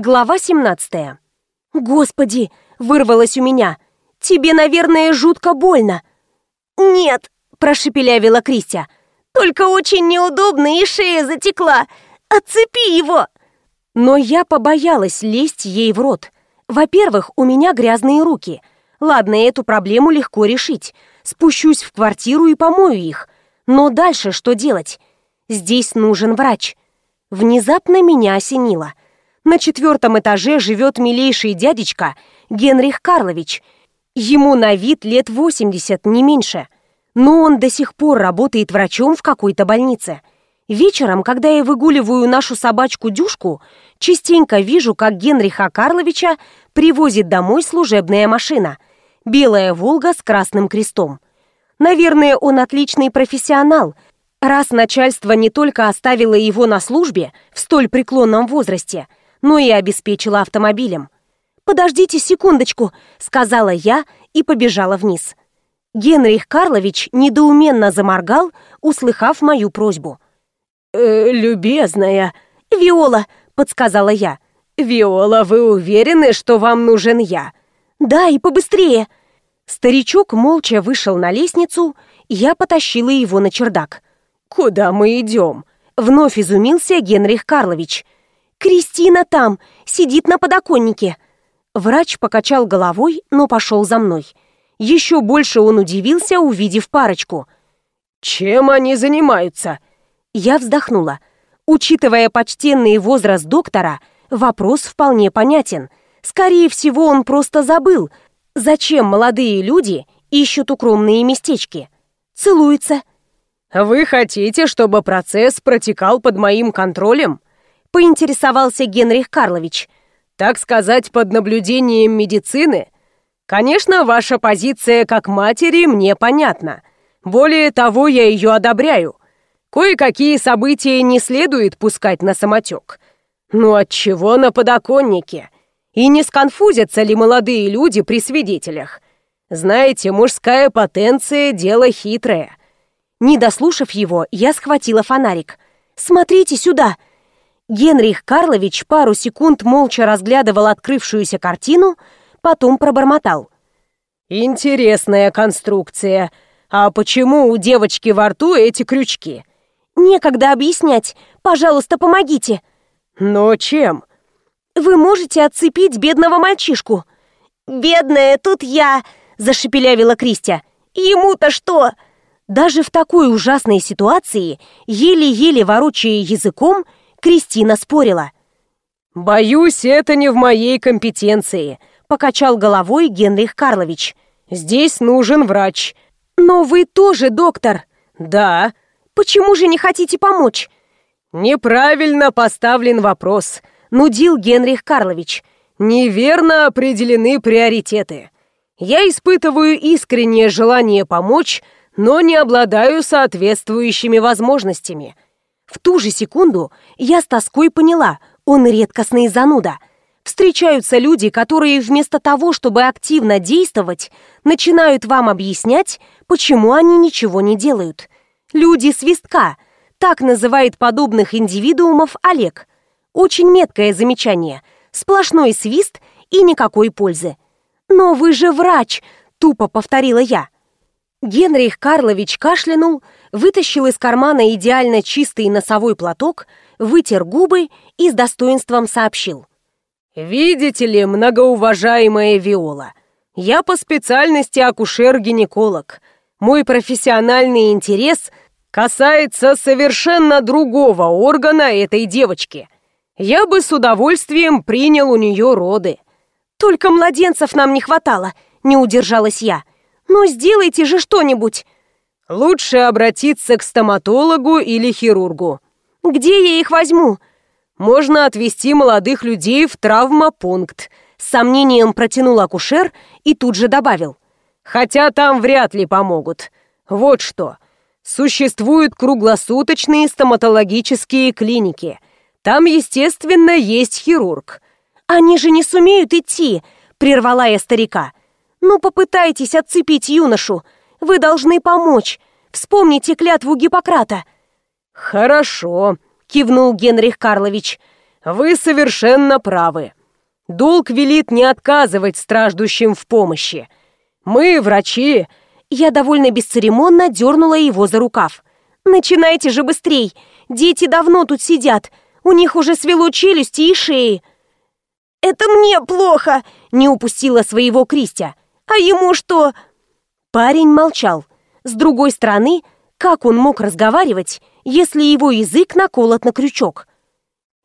Глава 17. «Господи!» — вырвалось у меня. «Тебе, наверное, жутко больно». «Нет!» — прошепелявила Кристия. «Только очень неудобно и шея затекла. Отцепи его!» Но я побоялась лезть ей в рот. Во-первых, у меня грязные руки. Ладно, эту проблему легко решить. Спущусь в квартиру и помою их. Но дальше что делать? Здесь нужен врач. Внезапно меня осенило. На четвертом этаже живет милейший дядечка Генрих Карлович. Ему на вид лет 80, не меньше. Но он до сих пор работает врачом в какой-то больнице. Вечером, когда я выгуливаю нашу собачку Дюшку, частенько вижу, как Генриха Карловича привозит домой служебная машина. Белая «Волга» с красным крестом. Наверное, он отличный профессионал, раз начальство не только оставило его на службе в столь преклонном возрасте – но и обеспечила автомобилем. «Подождите секундочку», — сказала я и побежала вниз. Генрих Карлович недоуменно заморгал, услыхав мою просьбу. «Э, «Любезная...» «Виола», — подсказала я. «Виола, вы уверены, что вам нужен я?» «Да, и побыстрее». Старичок молча вышел на лестницу, я потащила его на чердак. «Куда мы идем?» Вновь изумился Генрих Карлович — «Кристина там, сидит на подоконнике». Врач покачал головой, но пошел за мной. Еще больше он удивился, увидев парочку. «Чем они занимаются?» Я вздохнула. Учитывая почтенный возраст доктора, вопрос вполне понятен. Скорее всего, он просто забыл, зачем молодые люди ищут укромные местечки. Целуются. «Вы хотите, чтобы процесс протекал под моим контролем?» — поинтересовался Генрих Карлович. «Так сказать, под наблюдением медицины? Конечно, ваша позиция как матери мне понятна. Более того, я ее одобряю. Кое-какие события не следует пускать на самотек. Ну отчего на подоконнике? И не сконфузятся ли молодые люди при свидетелях? Знаете, мужская потенция — дело хитрое». Не дослушав его, я схватила фонарик. «Смотрите сюда!» Генрих Карлович пару секунд молча разглядывал открывшуюся картину, потом пробормотал. «Интересная конструкция. А почему у девочки во рту эти крючки?» «Некогда объяснять. Пожалуйста, помогите». «Но чем?» «Вы можете отцепить бедного мальчишку». «Бедная, тут я!» – зашепелявила Кристия. «Ему-то что?» Даже в такой ужасной ситуации, еле-еле ворочая языком – Кристина спорила. «Боюсь, это не в моей компетенции», — покачал головой Генрих Карлович. «Здесь нужен врач». «Но вы тоже доктор». «Да». «Почему же не хотите помочь?» «Неправильно поставлен вопрос», — нудил Генрих Карлович. «Неверно определены приоритеты. Я испытываю искреннее желание помочь, но не обладаю соответствующими возможностями». В ту же секунду я с тоской поняла, он редкостный зануда. Встречаются люди, которые вместо того, чтобы активно действовать, начинают вам объяснять, почему они ничего не делают. Люди свистка, так называет подобных индивидуумов Олег. Очень меткое замечание. Сплошной свист и никакой пользы. «Но вы же врач!» — тупо повторила я. Генрих Карлович кашлянул, вытащил из кармана идеально чистый носовой платок, вытер губы и с достоинством сообщил. «Видите ли, многоуважаемая Виола, я по специальности акушер-гинеколог. Мой профессиональный интерес касается совершенно другого органа этой девочки. Я бы с удовольствием принял у нее роды». «Только младенцев нам не хватало», — не удержалась я. «Ну, сделайте же что-нибудь!» «Лучше обратиться к стоматологу или хирургу». «Где я их возьму?» «Можно отвезти молодых людей в травмопункт», с сомнением протянул акушер и тут же добавил. «Хотя там вряд ли помогут. Вот что. Существуют круглосуточные стоматологические клиники. Там, естественно, есть хирург». «Они же не сумеют идти», — прервала я старика. Ну, попытайтесь отцепить юношу. Вы должны помочь. Вспомните клятву Гиппократа». «Хорошо», — кивнул Генрих Карлович. вы совершенно правы. Долг велит не отказывать страждущим в помощи. Мы, врачи...» Я довольно бесцеремонно дернула его за рукав. «Начинайте же быстрей! Дети давно тут сидят. У них уже свело челюсти и шеи». «Это мне плохо!» — не упустила своего Кристия. «А ему что?» Парень молчал. С другой стороны, как он мог разговаривать, если его язык наколот на крючок?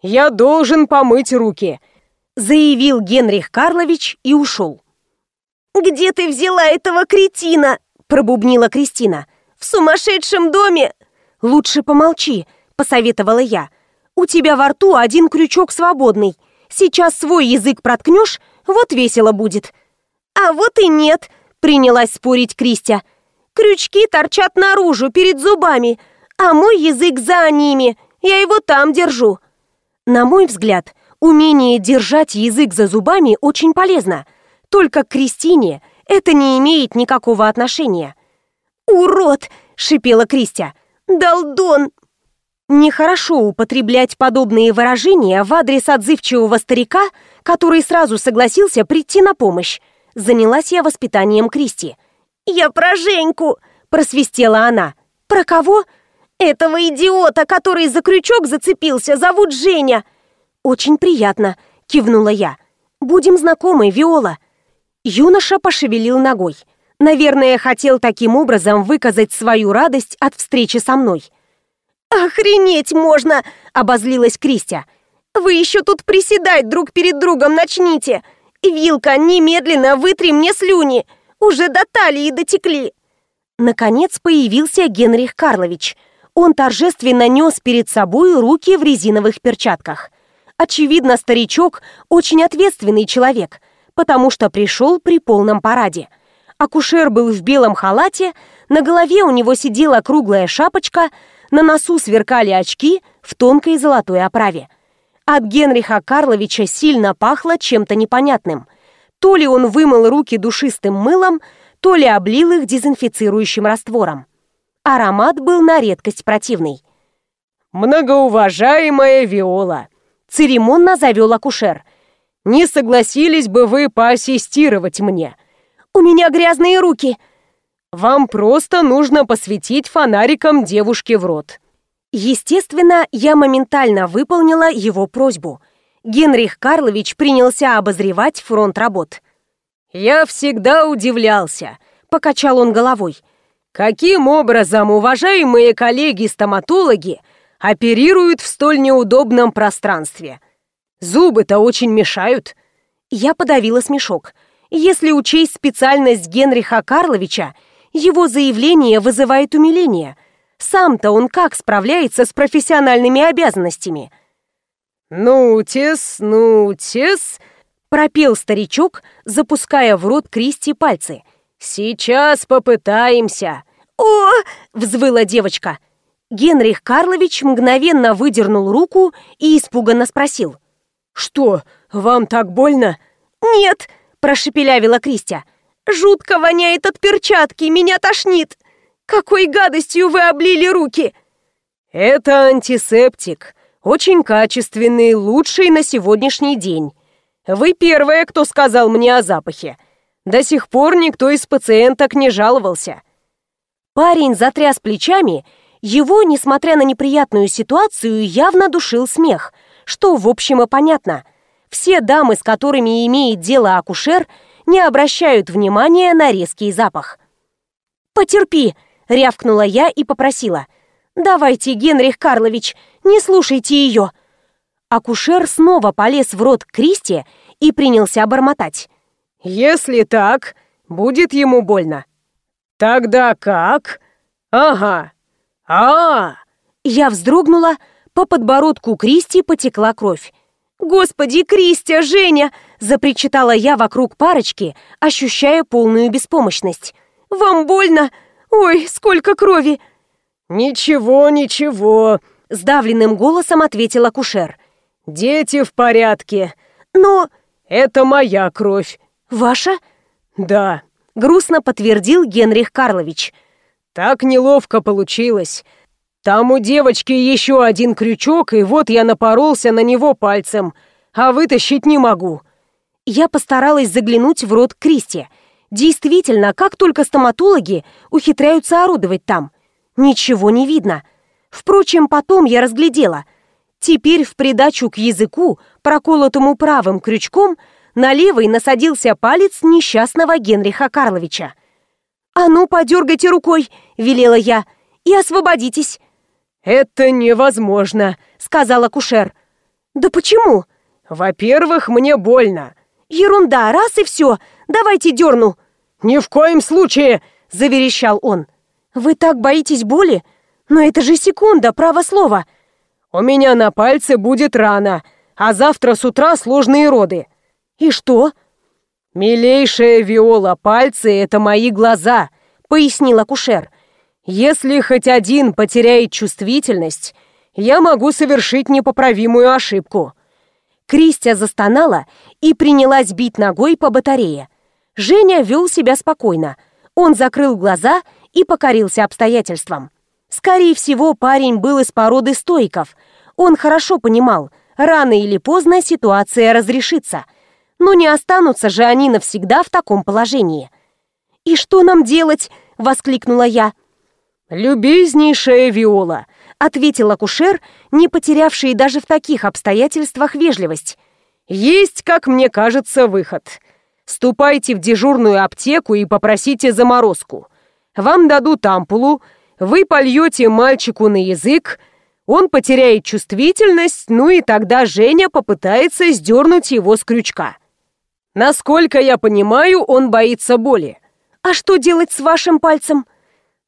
«Я должен помыть руки», — заявил Генрих Карлович и ушел. «Где ты взяла этого кретина?» — пробубнила Кристина. «В сумасшедшем доме?» «Лучше помолчи», — посоветовала я. «У тебя во рту один крючок свободный. Сейчас свой язык проткнешь, вот весело будет». «А вот и нет», — принялась спорить Кристия. «Крючки торчат наружу, перед зубами, а мой язык за ними. Я его там держу». На мой взгляд, умение держать язык за зубами очень полезно. Только к Кристине это не имеет никакого отношения. «Урод!» — шипела Кристия. «Долдон!» Нехорошо употреблять подобные выражения в адрес отзывчивого старика, который сразу согласился прийти на помощь. Занялась я воспитанием Кристи. «Я про Женьку!» – просвистела она. «Про кого?» «Этого идиота, который за крючок зацепился, зовут Женя!» «Очень приятно», — кивнула я. «Будем знакомы, Виола». Юноша пошевелил ногой. Наверное, хотел таким образом выказать свою радость от встречи со мной. «Охренеть можно!» — обозлилась Кристия. «Вы еще тут приседать друг перед другом начните! Вилка, немедленно вытри мне слюни! Уже до талии дотекли!» Наконец появился Генрих Карлович — он торжественно нес перед собой руки в резиновых перчатках. Очевидно, старичок очень ответственный человек, потому что пришел при полном параде. Акушер был в белом халате, на голове у него сидела круглая шапочка, на носу сверкали очки в тонкой золотой оправе. От Генриха Карловича сильно пахло чем-то непонятным. То ли он вымыл руки душистым мылом, то ли облил их дезинфицирующим раствором. Аромат был на редкость противный. «Многоуважаемая Виола!» Церемонно завел акушер. «Не согласились бы вы поассистировать мне?» «У меня грязные руки!» «Вам просто нужно посветить фонариком девушке в рот». Естественно, я моментально выполнила его просьбу. Генрих Карлович принялся обозревать фронт работ. «Я всегда удивлялся», — покачал он головой. Каким образом уважаемые коллеги-стоматологи оперируют в столь неудобном пространстве? Зубы-то очень мешают. Я подавила смешок. Если учесть специальность Генриха Карловича, его заявление вызывает умиление. Сам-то он как справляется с профессиональными обязанностями? «Ну-тес, ну-тес», — пропел старичок, запуская в рот Кристи пальцы — «Сейчас попытаемся!» «О!» — взвыла девочка. Генрих Карлович мгновенно выдернул руку и испуганно спросил. «Что, вам так больно?» «Нет!» — прошепелявила Кристия. «Жутко воняет от перчатки, меня тошнит! Какой гадостью вы облили руки!» «Это антисептик, очень качественный, лучший на сегодняшний день. Вы первая, кто сказал мне о запахе. До сих пор никто из пациенток не жаловался. Парень затряс плечами, его, несмотря на неприятную ситуацию, явно душил смех, что, в общем, и понятно. Все дамы, с которыми имеет дело акушер, не обращают внимания на резкий запах. «Потерпи!» — рявкнула я и попросила. «Давайте, Генрих Карлович, не слушайте ее!» Акушер снова полез в рот Кристи и принялся бормотать. Если так, будет ему больно. Тогда как? Ага. А, -а, -а. Я вздрогнула, по подбородку Кристи потекла кровь. «Господи, Кристи, Женя!» – запричитала я вокруг парочки, ощущая полную беспомощность. «Вам больно? Ой, сколько крови!» «Ничего, ничего!» – сдавленным голосом ответил акушер. «Дети в порядке, но...» «Это моя кровь. «Ваша?» «Да», — грустно подтвердил Генрих Карлович. «Так неловко получилось. Там у девочки еще один крючок, и вот я напоролся на него пальцем, а вытащить не могу». Я постаралась заглянуть в рот Кристи. Действительно, как только стоматологи ухитряются орудовать там. Ничего не видно. Впрочем, потом я разглядела. Теперь в придачу к языку, проколотому правым крючком, на левый насадился палец несчастного Генриха Карловича. «А ну, подергайте рукой!» — велела я. «И освободитесь!» «Это невозможно», — сказала Кушер. «Да почему?» «Во-первых, мне больно». «Ерунда, раз и все. Давайте дерну». «Ни в коем случае!» — заверещал он. «Вы так боитесь боли? Но это же секунда, право слово». «У меня на пальце будет рана, а завтра с утра сложные роды». «И что?» «Милейшая Виола, пальцы — это мои глаза», — пояснила Кушер. «Если хоть один потеряет чувствительность, я могу совершить непоправимую ошибку». Кристия застонала и принялась бить ногой по батарее. Женя вел себя спокойно. Он закрыл глаза и покорился обстоятельствам. Скорее всего, парень был из породы стойков. Он хорошо понимал, рано или поздно ситуация разрешится. Но не останутся же они навсегда в таком положении. «И что нам делать?» — воскликнула я. «Любезнейшая Виола», — ответил акушер, не потерявший даже в таких обстоятельствах вежливость. «Есть, как мне кажется, выход. Ступайте в дежурную аптеку и попросите заморозку. Вам дадут ампулу, вы польете мальчику на язык, он потеряет чувствительность, ну и тогда Женя попытается сдернуть его с крючка. Насколько я понимаю, он боится боли. А что делать с вашим пальцем?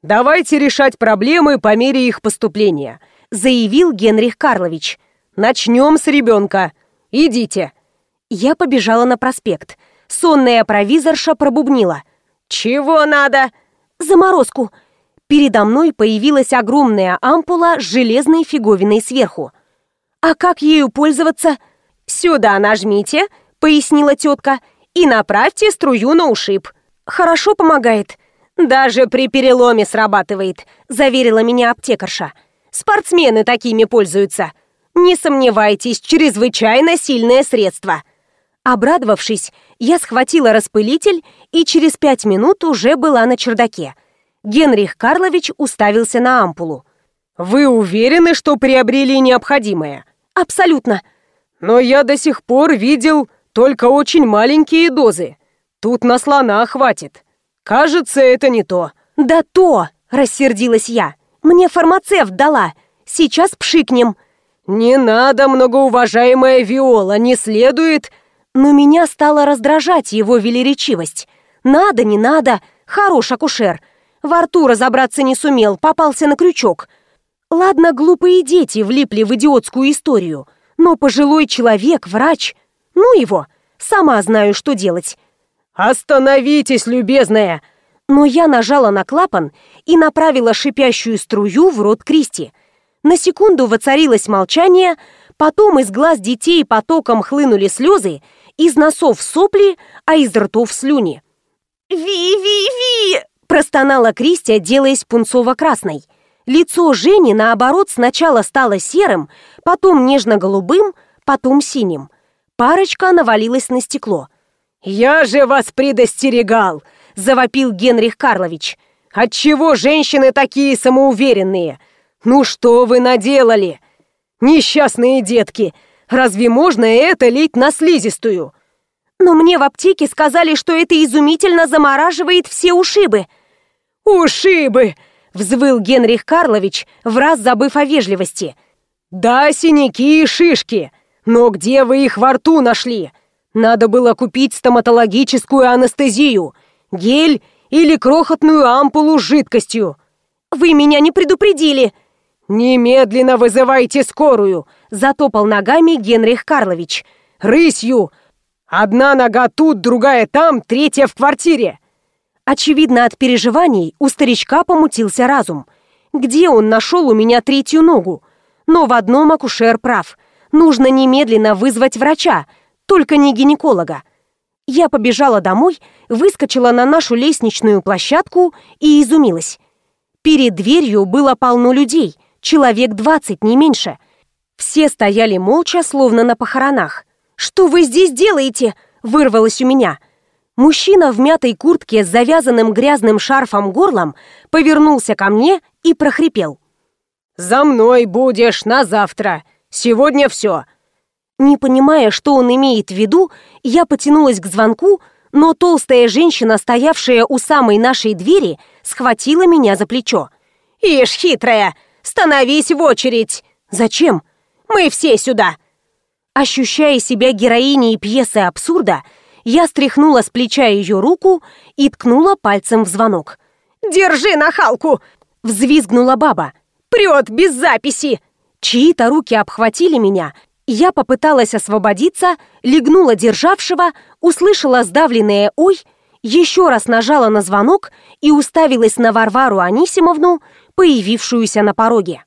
Давайте решать проблемы по мере их поступления, заявил Генрих Карлович. Начнем с ребенка. Идите. Я побежала на проспект. Сонная провизорша пробубнила. «Чего надо?» «Заморозку!» Передо мной появилась огромная ампула с железной фиговиной сверху. «А как ею пользоваться?» «Сюда нажмите», — пояснила тетка, «и направьте струю на ушиб». «Хорошо помогает». «Даже при переломе срабатывает», — заверила меня аптекарша. «Спортсмены такими пользуются. Не сомневайтесь, чрезвычайно сильное средство». Обрадовавшись, я схватила распылитель и через пять минут уже была на чердаке. Генрих Карлович уставился на ампулу. «Вы уверены, что приобрели необходимое?» «Абсолютно». «Но я до сих пор видел только очень маленькие дозы. Тут на слона хватит. Кажется, это не то». «Да то!» – рассердилась я. «Мне фармацевт дала. Сейчас пшикнем». «Не надо, многоуважаемая Виола, не следует...» Но меня стало раздражать его велеречивость. Надо, не надо, хорош акушер. Во рту разобраться не сумел, попался на крючок. Ладно, глупые дети влипли в идиотскую историю, но пожилой человек, врач... Ну его, сама знаю, что делать. «Остановитесь, любезная!» Но я нажала на клапан и направила шипящую струю в рот Кристи. На секунду воцарилось молчание, потом из глаз детей потоком хлынули слезы, из носов сопли, а из ртов слюни. «Ви-ви-ви!» – простонала Кристия, делаясь пунцово-красной. Лицо Жени, наоборот, сначала стало серым, потом нежно-голубым, потом синим. Парочка навалилась на стекло. «Я же вас предостерегал!» – завопил Генрих Карлович. «Отчего женщины такие самоуверенные? Ну что вы наделали? Несчастные детки! Разве можно это лить на слизистую? Но мне в аптеке сказали, что это изумительно замораживает все ушибы. Ушибы! Взвыл Генрих Карлович, в раз забыв о вежливости. Да, синяки и шишки. Но где вы их во рту нашли? Надо было купить стоматологическую анестезию, гель или крохотную ампулу с жидкостью. Вы меня не предупредили. Немедленно вызывайте скорую, Затопал ногами Генрих Карлович. «Рысью! Одна нога тут, другая там, третья в квартире!» Очевидно, от переживаний у старичка помутился разум. Где он нашел у меня третью ногу? Но в одном акушер прав. Нужно немедленно вызвать врача, только не гинеколога. Я побежала домой, выскочила на нашу лестничную площадку и изумилась. Перед дверью было полно людей, Человек двадцать, не меньше. Все стояли молча, словно на похоронах. «Что вы здесь делаете?» — вырвалось у меня. Мужчина в мятой куртке с завязанным грязным шарфом горлом повернулся ко мне и прохрипел. «За мной будешь на завтра. Сегодня все». Не понимая, что он имеет в виду, я потянулась к звонку, но толстая женщина, стоявшая у самой нашей двери, схватила меня за плечо. «Ишь, хитрая! Становись в очередь!» «Зачем?» «Мы все сюда!» Ощущая себя героиней пьесы абсурда, я стряхнула с плеча ее руку и ткнула пальцем в звонок. «Держи нахалку!» — взвизгнула баба. «Прет без записи!» Чьи-то руки обхватили меня. Я попыталась освободиться, легнула державшего, услышала сдавленное «Ой!», еще раз нажала на звонок и уставилась на Варвару Анисимовну, появившуюся на пороге.